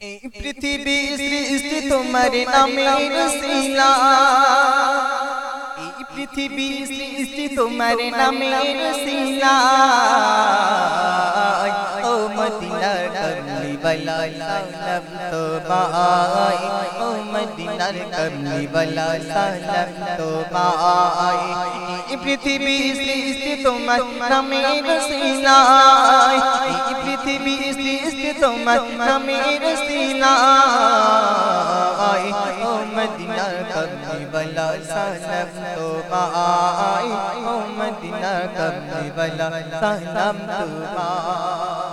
এই পৃথিবী সৃষ্টি তোমার নামের শিলা এই পৃথিবী সৃষ্টি তোমার নামের শিলা ও মদিনার কমলি বালা সালাম তো বাই ও মদিনার কমলি বালা সালাম তো বাই এই পৃথিবী সৃষ্টি তোমার নামের শিলা এই পৃথিবী সৃষ্টি তোমার নামের শিলা ও মদিনার কমলি বালা সালাম তো বাই ও মদিনার কমলি বালা সালাম তো বাই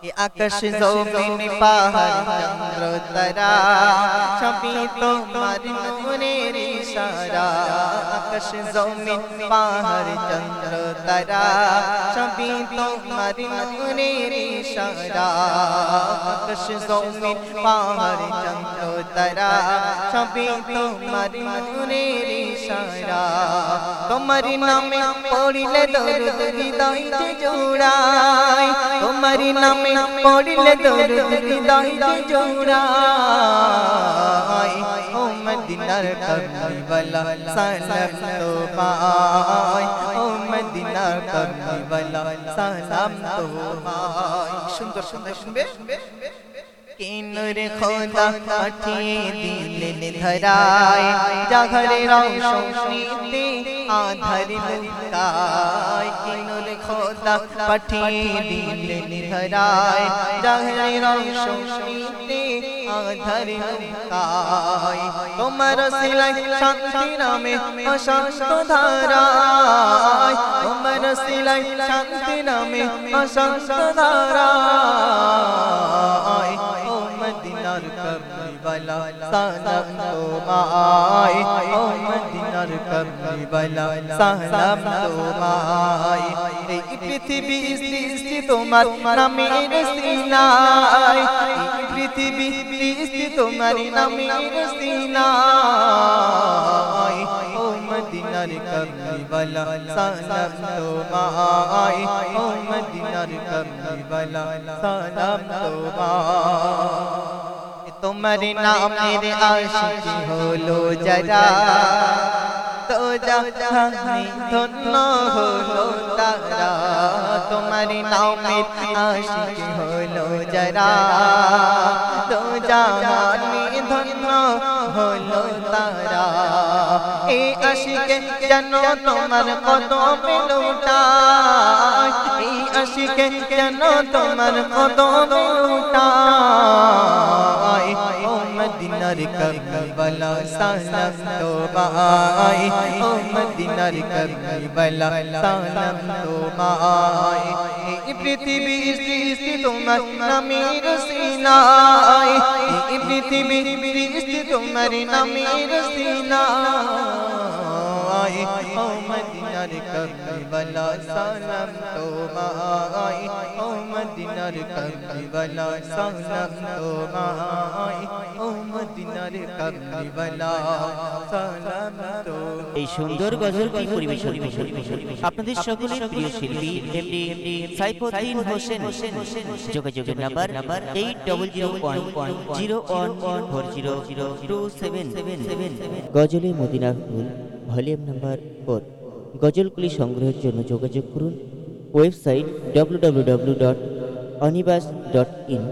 এ আকাশ জমিন পাহাড় চন্দ্র তারা সবই তোমার নূরের ইশারা आकाश ज़मीन पहाड़ चंद्र तारा सभी तुम्हारी नूरे इशारा। आकाश ज़मीन पहाड़ चंद्र तारा सभी तुम्हारी नूरे इशारा। तुम्हारी नामे पड़िले दरुद हृदय से जोड़ाई। तुम्हारी नामे पड़िले दरुद हृदय जोड़ाई। মদিনার কমলি বালা সালাম তো পাই ও মদিনার কমলি বালা সালাম তো পাই সুন্দর সুন্দর শুনবে কিনুরে খোদা পাঠিয়ে দিলেন ধরায় রৌশনীতে আধার মুক্তায় কিনুরে খোদা পাঠিয়ে দিলেন ধরায় জাগরে রৌশনীতে আধার মুক্তায় তোমার সিলাই শান্তি নামে অশান্ত ধারায় তোমার সিলাই শান্তি নামে অশান্ত ধারায় ও মদিনার কমলি বালা সালাম তোমায় ও মদিনার কমলি বালা সালাম তোমায় এই পৃথিবী সৃষ্টি তোমার নামের সিনাই এই পৃথিবী সৃষ্টি তোমার নামের সিনাই ও মদিনার কমলি বালা সালাম তোমায় ও মদিনার কমলি বালা সালাম তোমায় তোমার নামের আশিক হলো যারা তো তোমার নামের আশিক হলো যারা তো জাহানি ধন্য হলো তারা এই আশিকে যেন তোমার কদমে লুটায় এই আশিকে যেন তোমার কদমে লুটায় ও মদিনার করবলা সালাম তো বাই ও মদিনার করবলা সালাম তো বাই এই পৃথিবী সৃষ্টি তোমার নামের সিনাই এই পৃথিবী সৃষ্টি তোমার নামের সিনাই ও মদিনার করবলা, সালাম ও মদিনার সালাম ও মদিনার সালাম এই সুন্দর গজলটি পরিবেশন আপনাদের সকলের প্রিয় শিল্পী, এমডি সাইফুদ্দিন হোসেন। যোগাযোগের number eight double zero one one zero one four zero zero two seven seven seven Ghazle Madina volume number four গজলগুলি সংগ্রহের জন্য যোগাযোগ করুন। Website W dot Anibas dot in